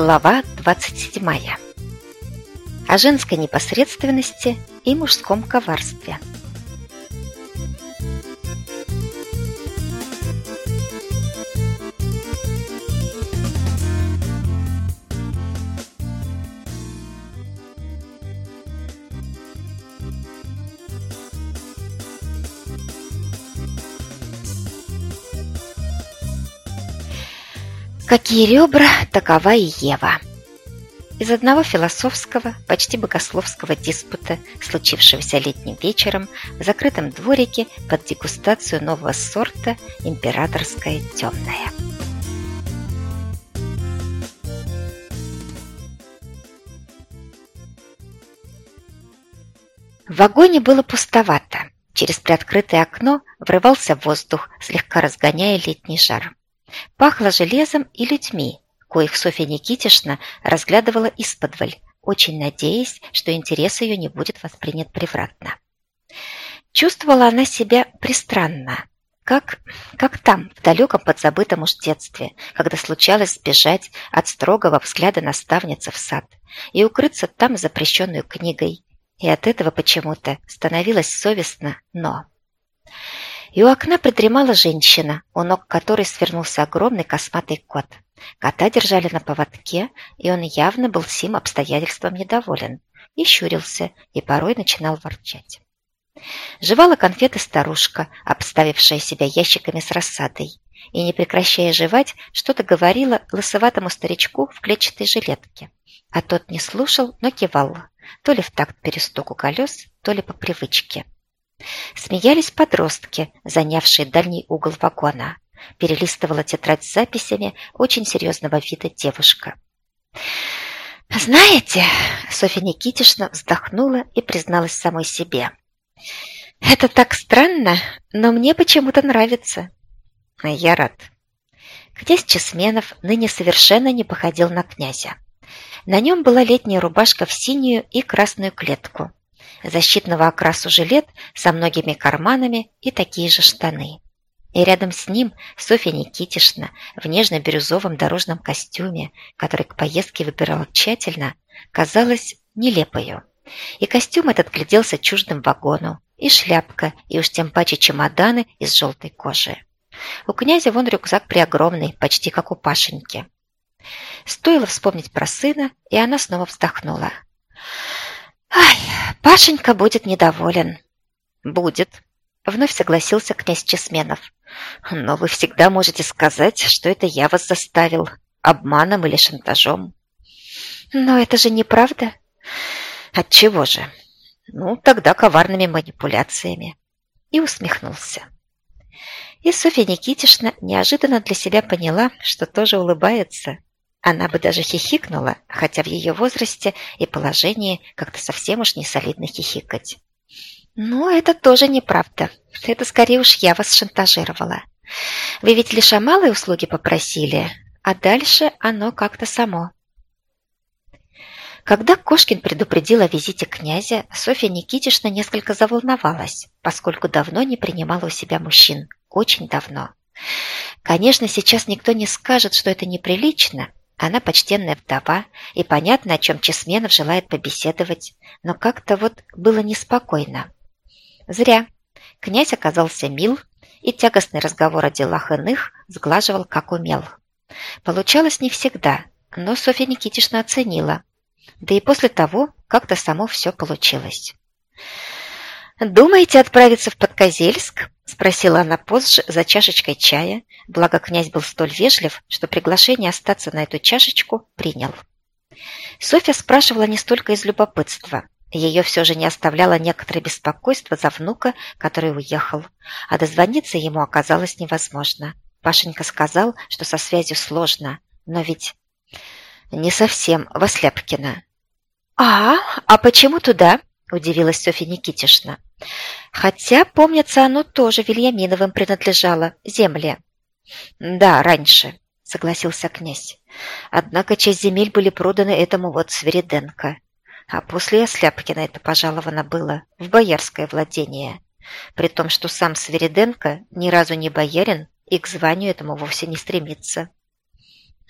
Глава 27. О женской непосредственности и мужском коварстве. Какие ребра, такова и Ева. Из одного философского, почти богословского диспута, случившегося летним вечером в закрытом дворике под дегустацию нового сорта «Императорская темная». В вагоне было пустовато. Через приоткрытое окно врывался воздух, слегка разгоняя летний жар. Пахло железом и людьми, коих Софья Никитишна разглядывала исподволь, очень надеясь, что интерес ее не будет воспринят превратно. Чувствовала она себя пристранно, как, как там, в далеком подзабытом уж детстве, когда случалось сбежать от строгого взгляда наставницы в сад и укрыться там запрещенную книгой. И от этого почему-то становилось совестно, но и у окна придремала женщина, у ног которой свернулся огромный косматый кот. Кота держали на поводке, и он явно был сим обстоятельством недоволен, и щурился, и порой начинал ворчать. Жевала конфеты старушка, обставившая себя ящиками с рассадой, и, не прекращая жевать, что-то говорила лысоватому старичку в клетчатой жилетке. А тот не слушал, но кивал, то ли в такт перестуку колес, то ли по привычке. Смеялись подростки, занявшие дальний угол вагона. Перелистывала тетрадь с записями очень серьезного вида девушка. «Знаете...» — Софья Никитишна вздохнула и призналась самой себе. «Это так странно, но мне почему-то нравится». «Я рад». Князь Чесменов ныне совершенно не походил на князя. На нем была летняя рубашка в синюю и красную клетку, защитного окрасу жилет со многими карманами и такие же штаны. И рядом с ним Софья Никитишна в нежно-бирюзовом дорожном костюме, который к поездке выбирала тщательно, казалась нелепою. И костюм этот гляделся чуждым вагону, и шляпка, и уж тем паче чемоданы из желтой кожи. У князя вон рюкзак преогромный, почти как у Пашеньки. Стоило вспомнить про сына, и она снова вздохнула. «Ай, Пашенька будет недоволен». «Будет», — вновь согласился князь Чесменов. «Но вы всегда можете сказать, что это я вас заставил, обманом или шантажом». «Но это же неправда». «Отчего же?» «Ну, тогда коварными манипуляциями». И усмехнулся. И Софья Никитишна неожиданно для себя поняла, что тоже улыбается, она бы даже хихикнула, хотя в ее возрасте и положении как-то совсем уж не солидно хихикать. «Ну, это тоже неправда. Это скорее уж я вас шантажировала. Вы ведь лишь о малой услуги попросили, а дальше оно как-то само». Когда Кошкин предупредил о визите князя, Софья Никитишна несколько заволновалась, поскольку давно не принимала у себя мужчин. Очень давно. Конечно, сейчас никто не скажет, что это неприлично, она почтенная вдова, и понятно, о чем Чесменов желает побеседовать, но как-то вот было неспокойно. Зря. Князь оказался мил, и тягостный разговор о делах иных сглаживал, как умел. Получалось не всегда, но Софья Никитишна оценила. Да и после того как-то само все получилось. «Думаете отправиться в Подкозельск?» – спросила она позже за чашечкой чая, благо князь был столь вежлив, что приглашение остаться на эту чашечку принял. Софья спрашивала не столько из любопытства. Ее все же не оставляло некоторое беспокойство за внука, который уехал, а дозвониться ему оказалось невозможно. Пашенька сказал, что со связью сложно, но ведь... Не совсем, Восляпкина. «А, а почему туда?» – удивилась Софья Никитишна. Хотя, помнится, оно тоже Вильяминовым принадлежало, земле. Да, раньше, согласился князь. Однако часть земель были проданы этому вот Свериденко. А после Осляпкина это пожаловано было в боярское владение. При том, что сам Свериденко ни разу не боярин и к званию этому вовсе не стремится.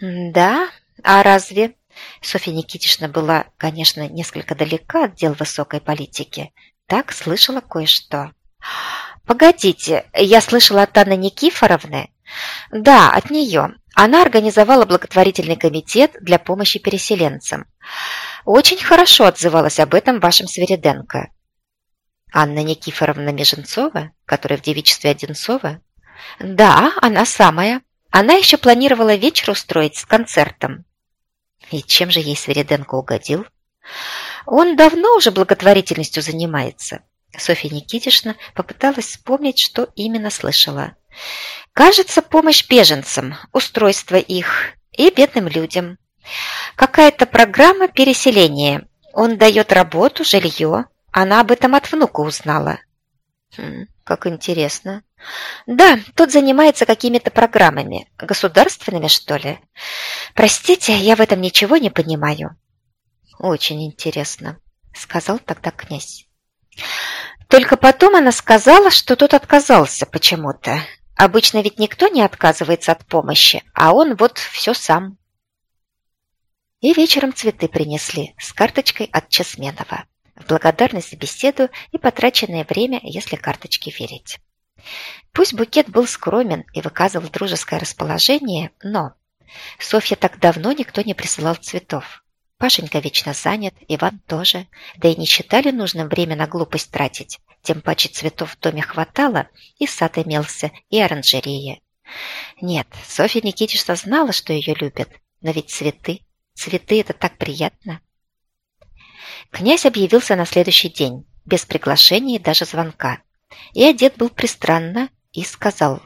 «Да, А разве? Софья Никитична была, конечно, несколько далека от дел высокой политики. Так слышала кое-что. «Погодите, я слышала от Анны Никифоровны?» «Да, от нее. Она организовала благотворительный комитет для помощи переселенцам. Очень хорошо отзывалась об этом вашем Свериденко». «Анна Никифоровна Меженцова, которая в девичестве Одинцова?» «Да, она самая. Она еще планировала вечер устроить с концертом». «И чем же ей Свериденко угодил?» «Он давно уже благотворительностью занимается. Софья Никитишна попыталась вспомнить, что именно слышала. «Кажется, помощь беженцам, устройство их и бедным людям. Какая-то программа переселения. Он дает работу, жилье. Она об этом от внука узнала». Хм, «Как интересно». «Да, тот занимается какими-то программами. Государственными, что ли? Простите, я в этом ничего не понимаю». «Очень интересно», — сказал тогда князь. Только потом она сказала, что тот отказался почему-то. Обычно ведь никто не отказывается от помощи, а он вот все сам. И вечером цветы принесли с карточкой от Чесменова. В благодарность за беседу и потраченное время, если карточке верить. Пусть букет был скромен и выказывал дружеское расположение, но Софья так давно никто не присылал цветов. Пашенька вечно занят, Иван тоже, да и не считали нужным время на глупость тратить. Тем паче цветов в доме хватало, и сад имелся, и оранжерея. Нет, Софья Никитична знала, что ее любят, но ведь цветы, цветы – это так приятно. Князь объявился на следующий день, без приглашения и даже звонка. И одет был пристранно и сказал,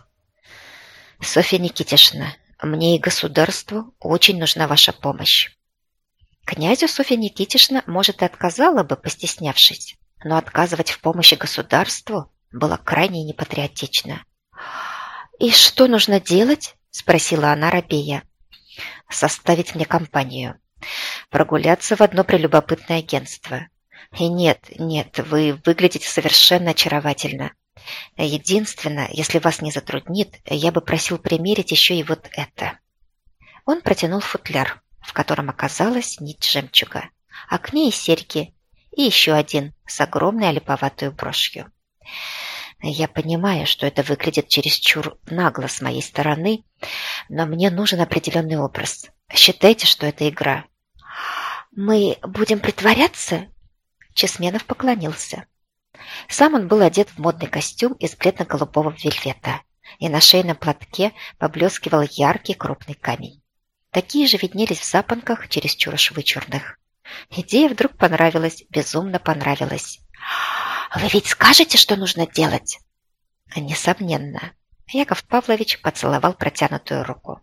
«Софья Никитишна, мне и государству очень нужна ваша помощь. Князю Софья Никитишна, может, и отказала бы, постеснявшись, но отказывать в помощи государству было крайне непатриотично. «И что нужно делать?» – спросила она рабея. «Составить мне компанию. Прогуляться в одно прелюбопытное агентство. И нет, нет, вы выглядите совершенно очаровательно. Единственное, если вас не затруднит, я бы просил примерить еще и вот это». Он протянул футляр в котором оказалась нить жемчуга, а к ней серьги и еще один с огромной олиповатой брошью. Я понимаю, что это выглядит чересчур нагло с моей стороны, но мне нужен определенный образ. Считайте, что это игра. «Мы будем притворяться?» Чесменов поклонился. Сам он был одет в модный костюм из бледно-голубого вельвета, и на шейном платке поблескивал яркий крупный камень. Такие же виднелись в запонках, чересчур уж вычурных. Идея вдруг понравилась, безумно понравилась. «Вы ведь скажете, что нужно делать?» «Несомненно». Яков Павлович поцеловал протянутую руку.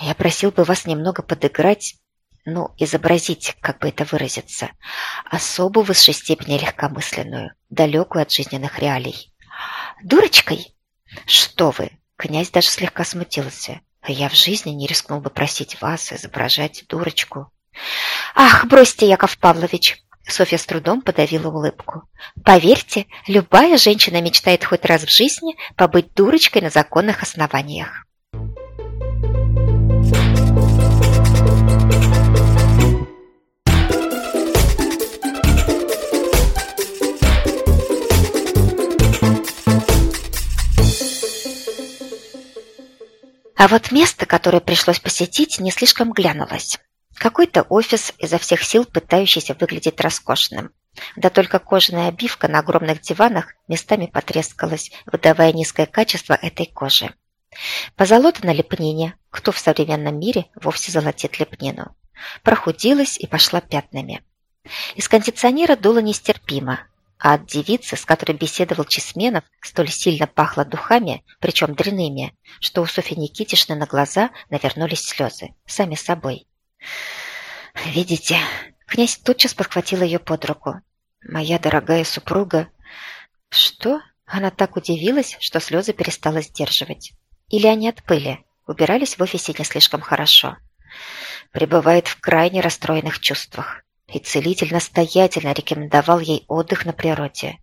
«Я просил бы вас немного подыграть, ну, изобразить, как бы это выразиться, особо в высшей степени легкомысленную, далекую от жизненных реалий». «Дурочкой?» «Что вы!» Князь даже слегка смутился. Я в жизни не рискнул бы просить вас изображать дурочку. Ах, бросьте, Яков Павлович! Софья с трудом подавила улыбку. Поверьте, любая женщина мечтает хоть раз в жизни побыть дурочкой на законных основаниях. А вот место, которое пришлось посетить, не слишком глянулось. Какой-то офис, изо всех сил пытающийся выглядеть роскошным. Да только кожаная обивка на огромных диванах местами потрескалась, выдавая низкое качество этой кожи. Позолота на лепнине, кто в современном мире вовсе золотит лепнину, прохудилась и пошла пятнами. Из кондиционера дуло нестерпимо, а от девицы, с которой беседовал Чесменов, столь сильно пахло духами, причем дряными, что у Софьи Никитишны на глаза навернулись слезы, сами собой. «Видите?» Князь тотчас подхватил ее под руку. «Моя дорогая супруга...» «Что?» Она так удивилась, что слезы перестала сдерживать. Или они отпыли, убирались в офисе не слишком хорошо. Пребывает в крайне расстроенных чувствах и целитель настоятельно рекомендовал ей отдых на природе.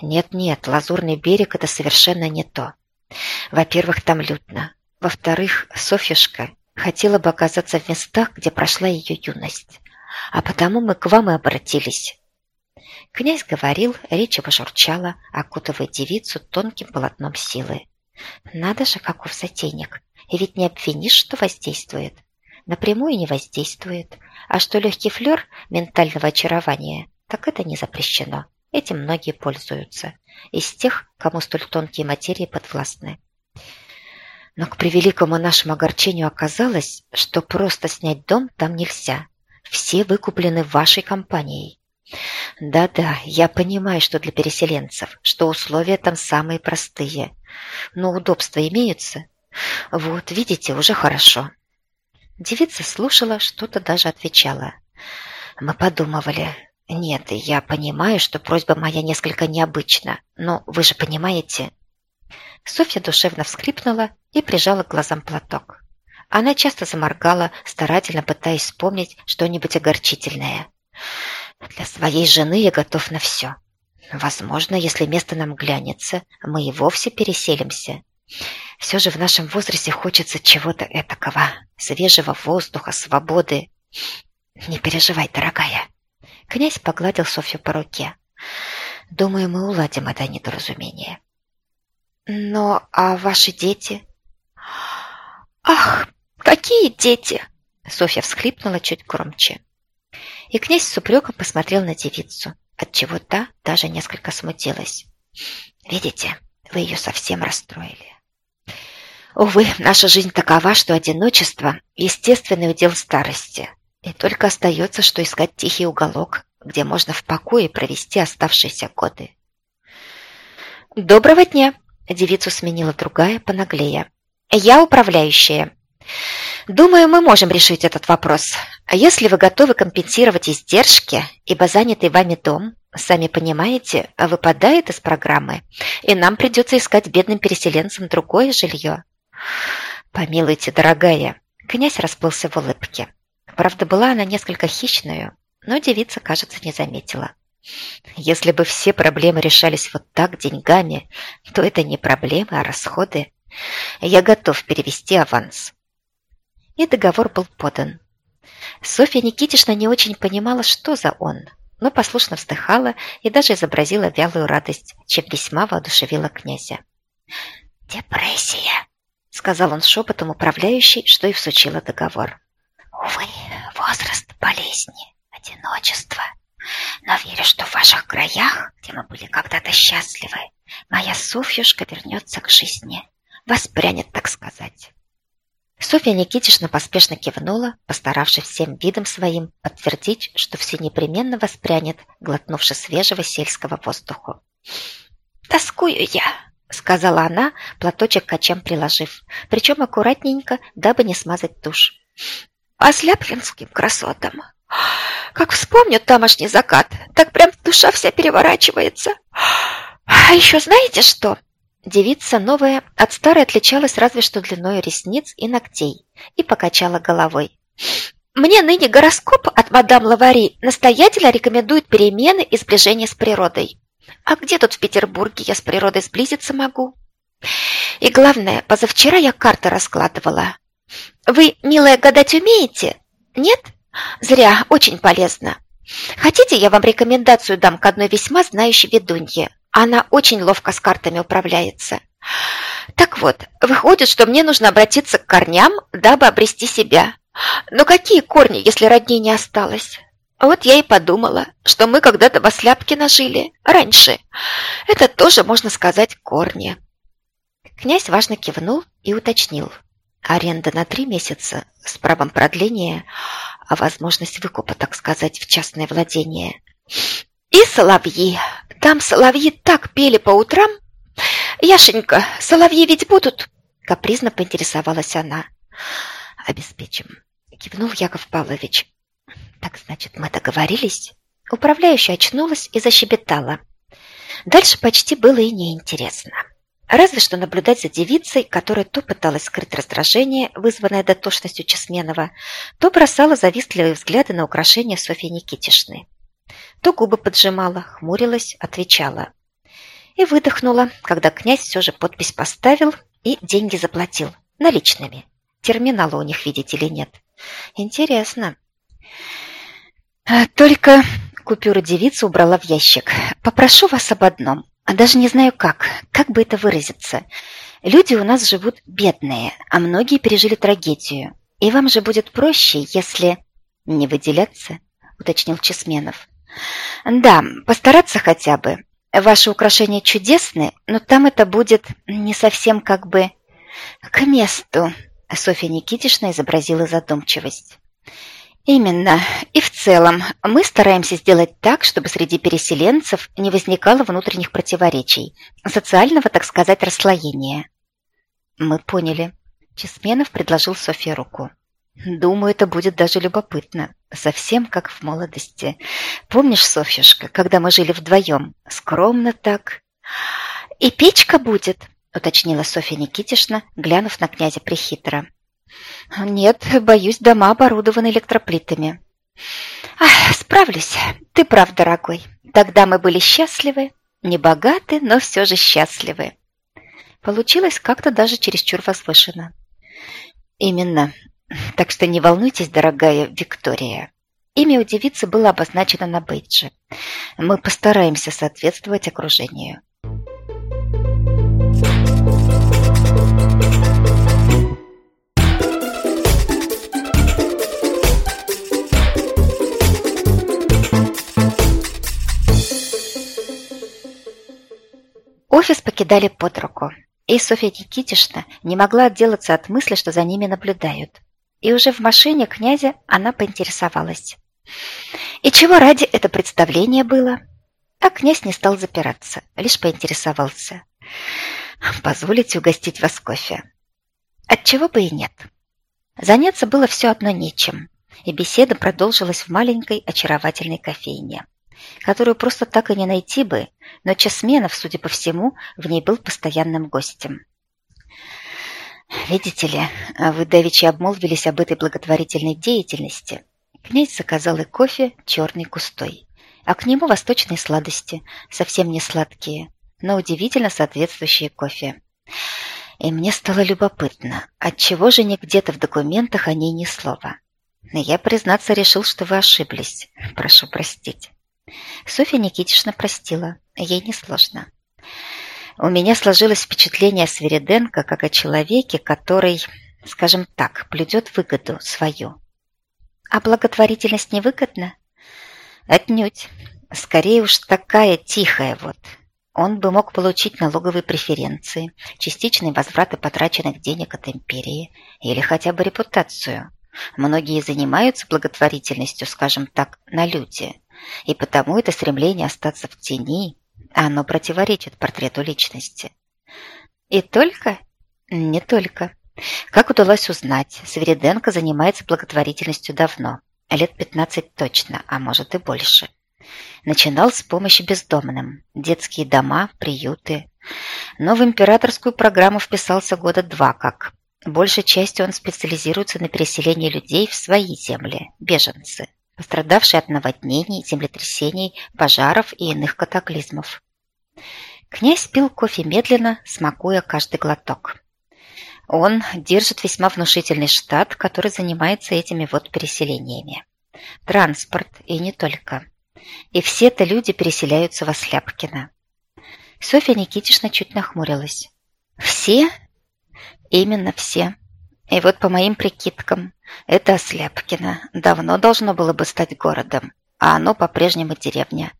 Нет-нет, Лазурный берег – это совершенно не то. Во-первых, там людно. Во-вторых, Софьюшка Хотела бы оказаться в местах, где прошла ее юность. А потому мы к вам и обратились. Князь говорил, речь его журчала, окутывая девицу тонким полотном силы. Надо же, каков затейник. И ведь не обвинишь, что воздействует. Напрямую не воздействует. А что легкий флер ментального очарования, так это не запрещено. Этим многие пользуются. Из тех, кому столь тонкие материи подвластны. Но к превеликому нашему огорчению оказалось, что просто снять дом там нельзя. Все выкуплены вашей компанией. Да-да, я понимаю, что для переселенцев, что условия там самые простые. Но удобства имеются. Вот, видите, уже хорошо. Девица слушала, что-то даже отвечала. Мы подумывали. Нет, я понимаю, что просьба моя несколько необычна, но вы же понимаете. Софья душевно вскрипнула и прижала к глазам платок. Она часто заморгала, старательно пытаясь вспомнить что-нибудь огорчительное. Для своей жены я готов на все. Возможно, если место нам глянется, мы и вовсе переселимся. Все же в нашем возрасте хочется чего-то этакого, свежего воздуха, свободы. Не переживай, дорогая. Князь погладил Софью по руке. Думаю, мы уладим это недоразумение. Но а ваши дети? Ах, какие дети! Софья всхлипнула чуть громче. И князь с упреком посмотрел на девицу, отчего та даже несколько смутилась. «Видите, вы ее совсем расстроили». Увы, наша жизнь такова, что одиночество – естественный удел старости. И только остается, что искать тихий уголок, где можно в покое провести оставшиеся годы. «Доброго дня!» – девицу сменила другая, понаглее. «Я управляющая. Думаю, мы можем решить этот вопрос. Если вы готовы компенсировать издержки, ибо занятый вами дом, сами понимаете, выпадает из программы, и нам придется искать бедным переселенцам другое жилье. Помилуйте, дорогая, князь расплылся в улыбке. Правда, была она несколько хищную, но девица, кажется, не заметила. Если бы все проблемы решались вот так деньгами, то это не проблемы, а расходы. Я готов перевести аванс и договор был подан. Софья Никитишна не очень понимала, что за он, но послушно вздыхала и даже изобразила вялую радость, чем весьма воодушевила князя. «Депрессия», — сказал он шепотом управляющий, что и всучила договор. «Увы, возраст болезни, одиночество. Но верю, что в ваших краях, где мы были когда-то счастливы, моя Софьюшка вернется к жизни, воспрянет, так сказать. Софья Никитична поспешно кивнула, постаравшись всем видом своим подтвердить, что все непременно воспрянет, глотнувши свежего сельского воздуха. «Тоскую я», — сказала она, платочек качем приложив, причем аккуратненько, дабы не смазать тушь. «По сляплинским красотам. Как вспомню тамошний закат, так прям душа вся переворачивается. А еще знаете что?» Девица новая от старой отличалась разве что длиной ресниц и ногтей и покачала головой. «Мне ныне гороскоп от мадам Лавари настоятельно рекомендует перемены и сближение с природой. А где тут в Петербурге я с природой сблизиться могу? И главное, позавчера я карты раскладывала. Вы, милая, гадать умеете? Нет? Зря, очень полезно. Хотите, я вам рекомендацию дам к одной весьма знающей ведунье? Она очень ловко с картами управляется. Так вот, выходит, что мне нужно обратиться к корням, дабы обрести себя. Но какие корни, если родней не осталось? Вот я и подумала, что мы когда-то в Осляпке нажили, раньше. Это тоже, можно сказать, корни. Князь важно кивнул и уточнил. Аренда на три месяца с правом продления, а возможность выкупа, так сказать, в частное владение. И соловьи. Там соловьи так пели по утрам. Яшенька, соловьи ведь будут? Капризно поинтересовалась она. Обеспечим. Кивнул Яков Павлович. Так значит, мы договорились? Управляющая очнулась и защебетала. Дальше почти было и неинтересно. Разве что наблюдать за девицей, которая то пыталась скрыть раздражение, вызванное дотошностью Чесменова, то бросала завистливые взгляды на украшения Софьи Никитишны то губы поджимала, хмурилась, отвечала. И выдохнула, когда князь все же подпись поставил и деньги заплатил, наличными. Терминала у них, видите ли, нет. Интересно. А, только купюру девица убрала в ящик. Попрошу вас об одном. Даже не знаю как. Как бы это выразиться. Люди у нас живут бедные, а многие пережили трагедию. И вам же будет проще, если... Не выделяться, уточнил Чесменов. Да, постараться хотя бы. Ваши украшения чудесны, но там это будет не совсем как бы к месту. Софья Никитична изобразила задумчивость. Именно. И в целом мы стараемся сделать так, чтобы среди переселенцев не возникало внутренних противоречий, социального, так сказать, расслоения. Мы поняли. Чесменов предложил Софье руку. Думаю, это будет даже любопытно. Совсем как в молодости. Помнишь, Софьюшка, когда мы жили вдвоем? Скромно так. И печка будет, уточнила Софья Никитишна, глянув на князя прихитро. Нет, боюсь, дома оборудованы электроплитами. Ах, справлюсь. Ты прав, дорогой. Тогда мы были счастливы. Не богаты, но все же счастливы. Получилось как-то даже чересчур возвышенно. Именно. Так что не волнуйтесь, дорогая Виктория. Имя у девицы было обозначено на бейдже. Мы постараемся соответствовать окружению. Офис покидали под руку, и Софья Никитишна не могла отделаться от мысли, что за ними наблюдают. И уже в машине князя она поинтересовалась. И чего ради это представление было? А князь не стал запираться, лишь поинтересовался. «Позволите угостить вас кофе?» Отчего бы и нет. Заняться было все одно нечем, и беседа продолжилась в маленькой очаровательной кофейне, которую просто так и не найти бы, но Чесменов, судя по всему, в ней был постоянным гостем. «Видите ли, вы давеча обмолвились об этой благотворительной деятельности. Князь заказал и кофе черный густой, а к нему восточные сладости, совсем не сладкие, но удивительно соответствующие кофе. И мне стало любопытно, отчего же не где-то в документах о ней ни слова. Я, признаться, решил, что вы ошиблись. Прошу простить. Софья Никитична простила. Ей несложно. У меня сложилось впечатление о Свириденко как о человеке, который, скажем так, блюдет выгоду свою. А благотворительность невыгодна? Отнюдь. Скорее уж такая тихая вот. Он бы мог получить налоговые преференции, частичные возвраты потраченных денег от империи или хотя бы репутацию. Многие занимаются благотворительностью, скажем так, на люди, и потому это стремление остаться в тени оно противоречит портрету личности. И только? Не только. Как удалось узнать, Свериденко занимается благотворительностью давно, лет 15 точно, а может и больше. Начинал с помощи бездомным, детские дома, приюты. Но в императорскую программу вписался года два как. Большей частью он специализируется на переселении людей в свои земли, беженцы пострадавшие от наводнений, землетрясений, пожаров и иных катаклизмов. Князь пил кофе медленно, смакуя каждый глоток. Он держит весьма внушительный штат, который занимается этими вот переселениями. Транспорт и не только. И все это люди переселяются в Осляпкино. Софья Никитична чуть нахмурилась. «Все?» «Именно все. И вот по моим прикидкам, это Осляпкино давно должно было бы стать городом, а оно по-прежнему деревня,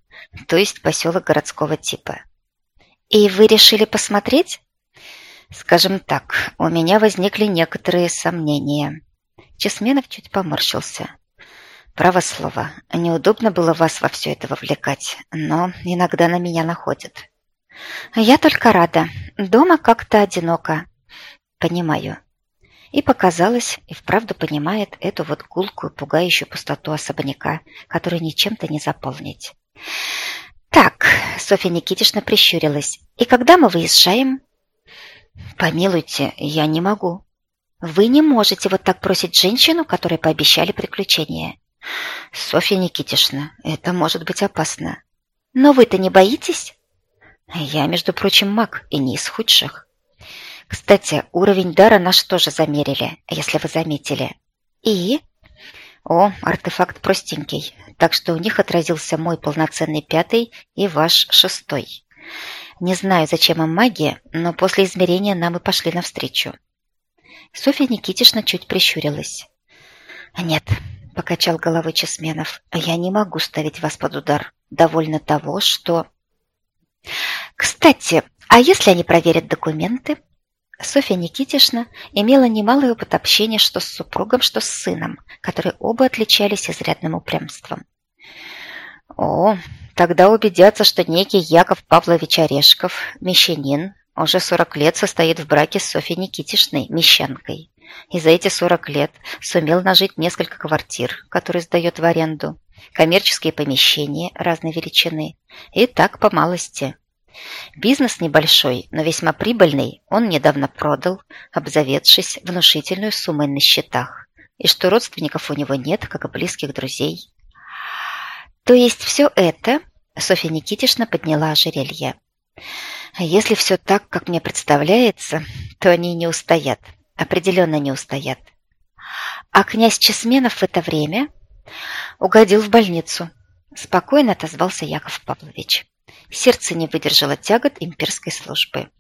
то есть поселок городского типа. И вы решили посмотреть? Скажем так, у меня возникли некоторые сомнения. Чесменов чуть поморщился. Право слово, неудобно было вас во все это вовлекать, но иногда на меня находит. Я только рада. Дома как-то одиноко. Понимаю и показалось, и вправду понимает эту вот гулкую, пугающую пустоту особняка, которую ничем-то не заполнить. «Так», — Софья Никитична прищурилась, — «и когда мы выезжаем?» «Помилуйте, я не могу». «Вы не можете вот так бросить женщину, которой пообещали приключения». «Софья Никитишна, это может быть опасно». «Но вы-то не боитесь?» «Я, между прочим, маг, и не из худших». Кстати, уровень дара наш тоже замерили, если вы заметили. И? О, артефакт простенький, так что у них отразился мой полноценный пятый и ваш шестой. Не знаю, зачем им магия, но после измерения нам и пошли навстречу. Софья Никитишна чуть прищурилась. «Нет», — покачал головой Чесменов, — «я не могу ставить вас под удар. Довольно того, что...» «Кстати, а если они проверят документы?» Софья Никитишна имела немалый опыт общения что с супругом, что с сыном, которые оба отличались изрядным упрямством. «О, тогда убедятся, что некий Яков Павлович Орешков, мещанин, уже 40 лет состоит в браке с Софьей Никитишной, мещанкой, и за эти 40 лет сумел нажить несколько квартир, которые сдает в аренду, коммерческие помещения разной величины, и так по малости. Бизнес небольшой, но весьма прибыльный он недавно продал, обзаведшись внушительную суммой на счетах, и что родственников у него нет, как и близких друзей. То есть все это Софья Никитишна подняла ожерелье. Если все так, как мне представляется, то они не устоят, определенно не устоят. А князь Чесменов в это время угодил в больницу. Спокойно отозвался Яков Павлович. Сердце не выдержало тягот имперской службы.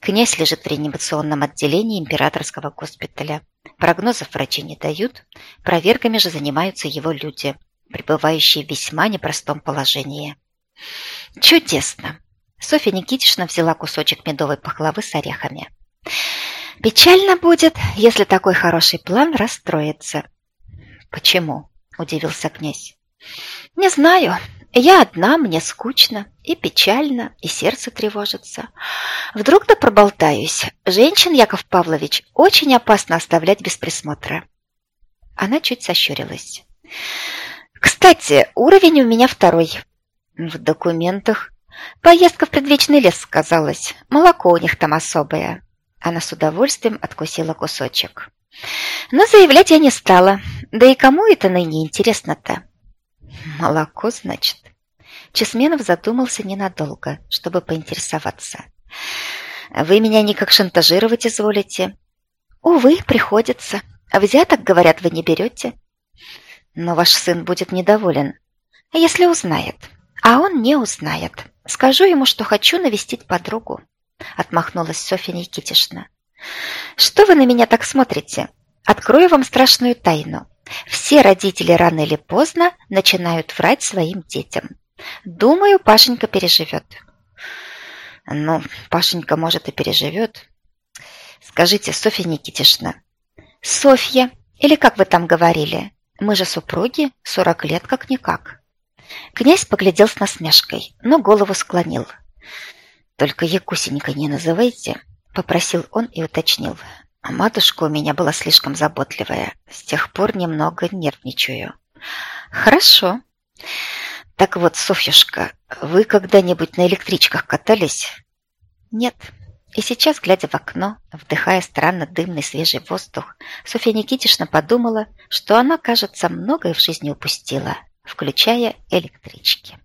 Князь лежит в реанимационном отделении императорского госпиталя. Прогнозов врачи не дают, провергами же занимаются его люди, пребывающие в весьма непростом положении. Чудесно! Софья Никитична взяла кусочек медовой пахлавы с орехами. «Печально будет, если такой хороший план расстроится». «Почему?» – удивился князь. «Не знаю. Я одна, мне скучно, и печально, и сердце тревожится. Вдруг да проболтаюсь. Женщин, Яков Павлович, очень опасно оставлять без присмотра. Она чуть сощурилась. Кстати, уровень у меня второй. В документах. Поездка в предвечный лес сказалась. Молоко у них там особое. Она с удовольствием откусила кусочек. Но заявлять я не стала. Да и кому это ныне интересно-то? Молоко, значит. Чесменов задумался ненадолго, чтобы поинтересоваться. «Вы меня никак шантажировать изволите?» «Увы, приходится. Взяток, говорят, вы не берете». «Но ваш сын будет недоволен, если узнает. А он не узнает. Скажу ему, что хочу навестить подругу», — отмахнулась Софья Никитишна. «Что вы на меня так смотрите? Открою вам страшную тайну. Все родители рано или поздно начинают врать своим детям. Думаю, Пашенька переживет. Ну, Пашенька, может, и переживет. Скажите, Софья Никитишна. Софья, или как вы там говорили? Мы же супруги, сорок лет как-никак. Князь поглядел с насмешкой, но голову склонил. «Только Якусенькой не называйте», — попросил он и уточнил. А матушка у меня была слишком заботливая. С тех пор немного нервничаю. Хорошо. Так вот, Софьюшка, вы когда-нибудь на электричках катались? Нет. И сейчас, глядя в окно, вдыхая странно дымный свежий воздух, Софья Никитишна подумала, что она, кажется, многое в жизни упустила, включая электрички.